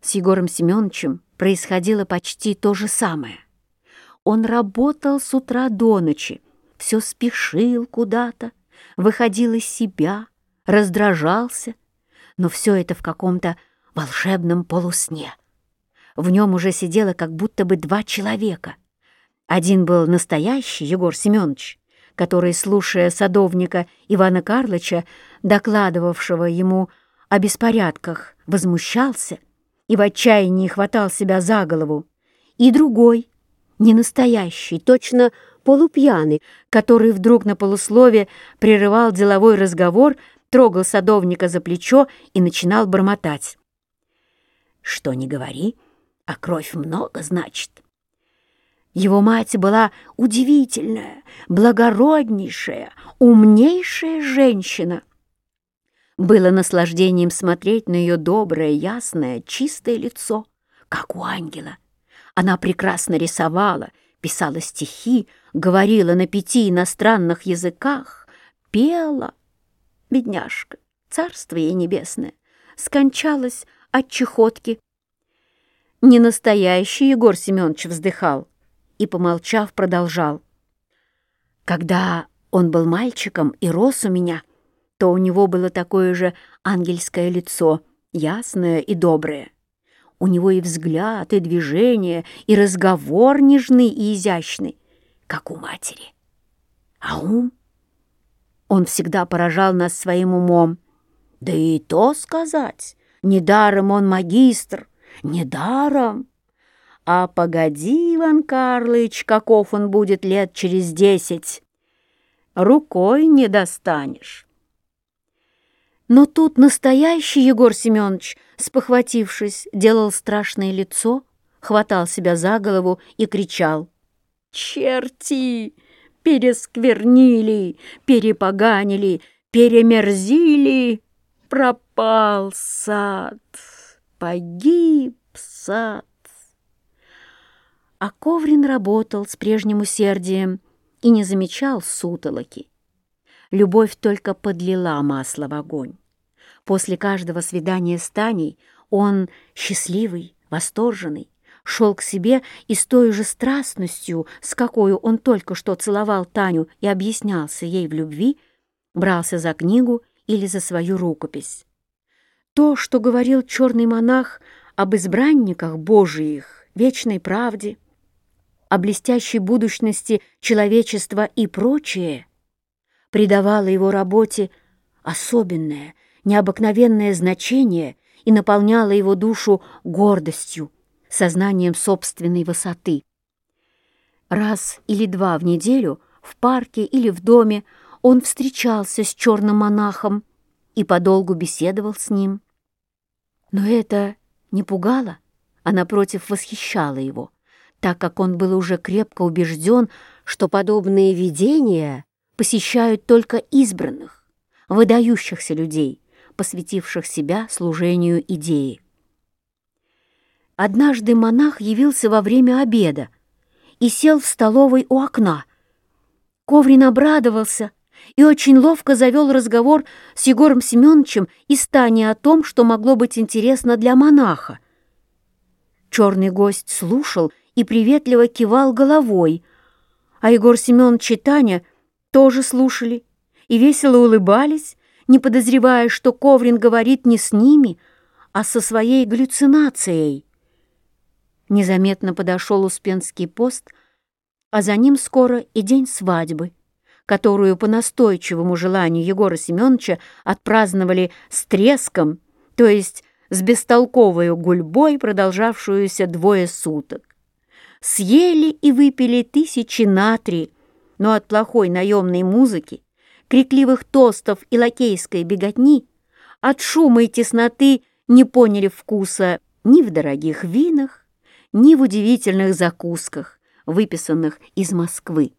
С Егором Семеновичем происходило почти то же самое. Он работал с утра до ночи, все спешил куда-то, выходил из себя, раздражался, но все это в каком-то волшебном полусне. В нем уже сидело как будто бы два человека. Один был настоящий Егор Семенович, который, слушая садовника Ивана Карлыча, докладывавшего ему о беспорядках, возмущался и в отчаянии хватал себя за голову, и другой, не настоящий, точно полупьяный, который вдруг на полуслове прерывал деловой разговор, трогал садовника за плечо и начинал бормотать. «Что не говори, а кровь много значит». Его мать была удивительная, благороднейшая, умнейшая женщина. Было наслаждением смотреть на ее доброе, ясное, чистое лицо, как у ангела. Она прекрасно рисовала, писала стихи, говорила на пяти иностранных языках, пела. Бедняжка, царство ей небесное, скончалась от чехотки. Ненастоящий Егор Семенович вздыхал и, помолчав, продолжал. Когда он был мальчиком и рос у меня, то у него было такое же ангельское лицо, ясное и доброе. У него и взгляд, и движение, и разговор нежный и изящный, как у матери. А ум? Он всегда поражал нас своим умом. Да и то сказать, недаром он магистр, недаром. А погоди, Иван Карлыч, каков он будет лет через десять. Рукой не достанешь. Но тут настоящий Егор Семенович, спохватившись, делал страшное лицо, хватал себя за голову и кричал. «Черти! Пересквернили, перепоганили, перемерзили! Пропал сад! Погиб сад!» А Коврин работал с прежним усердием и не замечал сутолоки. Любовь только подлила масло в огонь. После каждого свидания с Таней он, счастливый, восторженный, шел к себе и с той же страстностью, с какой он только что целовал Таню и объяснялся ей в любви, брался за книгу или за свою рукопись. То, что говорил черный монах об избранниках Божиих, вечной правде — о блестящей будущности человечества и прочее, придавало его работе особенное, необыкновенное значение и наполняло его душу гордостью, сознанием собственной высоты. Раз или два в неделю в парке или в доме он встречался с черным монахом и подолгу беседовал с ним. Но это не пугало, а напротив восхищало его так как он был уже крепко убежден, что подобные видения посещают только избранных, выдающихся людей, посвятивших себя служению идеи. Однажды монах явился во время обеда и сел в столовой у окна. Коврин обрадовался и очень ловко завел разговор с Егором Семеновичем и Станей о том, что могло быть интересно для монаха. Черный гость слушал и приветливо кивал головой, а Егор Семенович и Таня тоже слушали и весело улыбались, не подозревая, что Коврин говорит не с ними, а со своей галлюцинацией. Незаметно подошел Успенский пост, а за ним скоро и день свадьбы, которую по настойчивому желанию Егора Семеновича отпраздновали с треском, то есть с бестолковой гульбой, продолжавшуюся двое суток съели и выпили тысячи натри, но от плохой наемной музыки, крикливых тостов и лакейской беготни, от шума и тесноты не поняли вкуса ни в дорогих винах, ни в удивительных закусках, выписанных из Москвы.